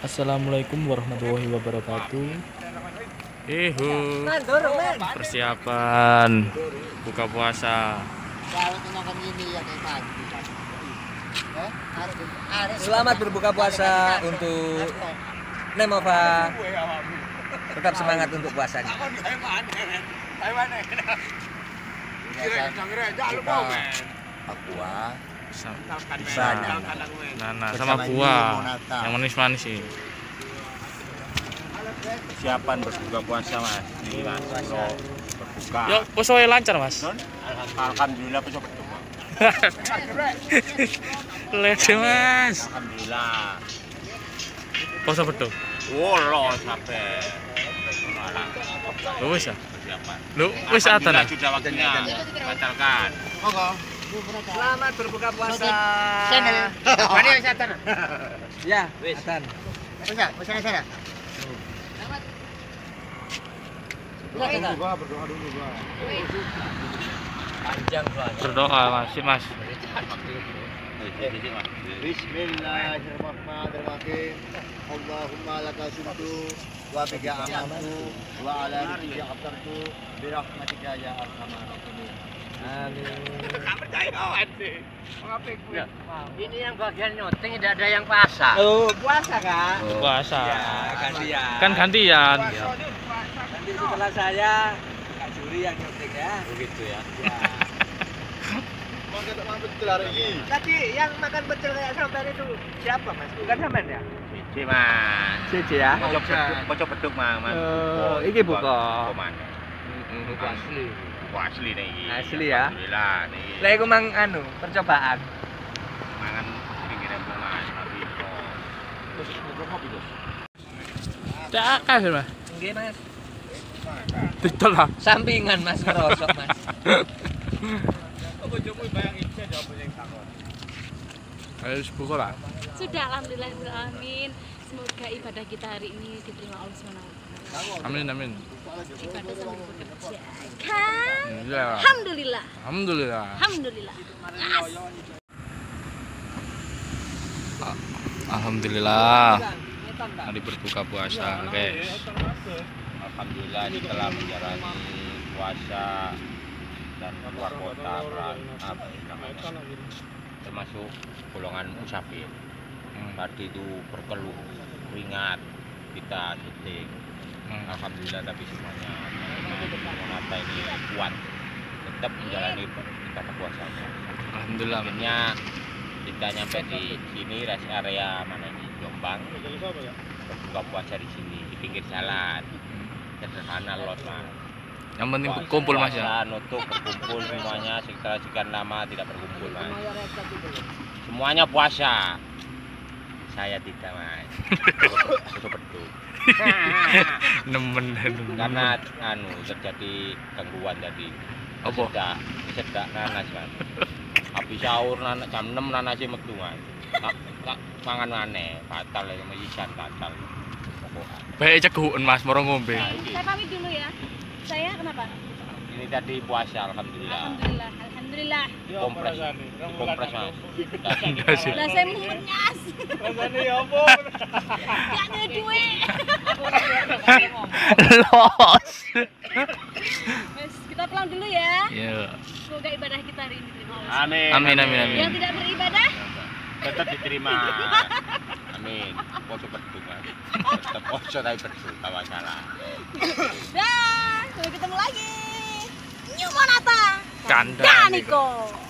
Assalamualaikum warahmatullahi wabarakatuh. Ihu. Persiapan buka puasa. Selamat berbuka puasa untuk Nemova. Tetap semangat untuk puasanya. Papua Sa- Banyak. Nana sama buah yang manis-manis sih. Persiapan berbuka puasa mas? Ini mas Kalau berbuka. Yo, posoe lancar mas. Alhamdulillah besok berbuka. Lede mas. Alhamdulillah. Poso betul. Wolo sampai Malang Lu wis ya? Lu wis Alhamdulillah ah? sudah waktunya. Batalkan Selamat berbuka puasa. Mana yang setan? Ya, Atan. Bisa, bisa sana Panjang soalnya. Berdoa mas, mas. Bismillahirrahmanirrahim. Allahumma laka sumtu wa bika amantu wa ala rizqika aftartu bi rahmatika ya arhamar rahimin. Ini yang bagian nyoteng tidak ada yang pasang. Oh, puasa kak. Puasa. Ya, gantian. Kan gantian. Nanti setelah saya Juri yang nyoteng ya. Begitu ya. Mangga tak mampu betul hari ini. Tadi yang makan pecel kayak sampean itu siapa mas? Bukan sampean ya? Cici mas Cici ya. Pocok beduk, pocok beduk mas mas Oh, iki buka. Buka asli. Buku asli nih iki. Asli ya? Alhamdulillah nih Lah iku mang anu, percobaan. Mangan pinggiran mas Tapi kok Cak kas mas. Nggih mas. Betul lah. Sampingan mas kerosok mas. Ayo buka lah. Sudah alhamdulillah amin. Semoga ibadah kita hari ini diterima Allah SWT. Amin amin. Ibadah sambil bekerja. Kan? Ya. Alhamdulillah. Alhamdulillah. Alhamdulillah. As. Alhamdulillah. Hari berbuka puasa, guys. Alhamdulillah setelah menjalani puasa dan keluar kota apa ya namanya, termasuk golongan musafir. Hmm. Tadi itu berkeluh, keringat, kita syuting. Hmm. Alhamdulillah tapi semuanya Monata ini kuat, tetap menjalani ibadah puasanya. Alhamdulillah. Akhirnya kita nyampe di sini rest area mana ini Jombang berbuka puasa di sini di pinggir jalan sederhana lot mas. Yang penting kumpul mas ya. nutup berkumpul semuanya sekitar sekian lama tidak berkumpul mas. Semuanya puasa. Saya tidak mas. Itu betul Nemen karena anu terjadi gangguan tadi. Apa? sedak sedak nanas mas. Habis sahur nanas jam 6 nanasnya metu mas. Tak tak mangan maneh batal ya mesisan batal Baik ceguken mas, moro ngombe. Nah, Saya pamit dulu ya. Saya kenapa? ini tadi puasa alhamdulillah Alhamdulillah. Alhamdulillah. kompres kompres mas Enggak sih. Lah saya mau menyas. Rasane ya apa? Gak ada duit. Los. Wes, kita pulang dulu ya. Ya. Semoga ibadah kita hari ini diterima amin Amin, amin, amin. Yang tidak beribadah, tetap diterima amin poso berdua tetap poso tapi berdua masalah dah. Sampai ketemu lagi. New Monata. Kanda. Kaniko.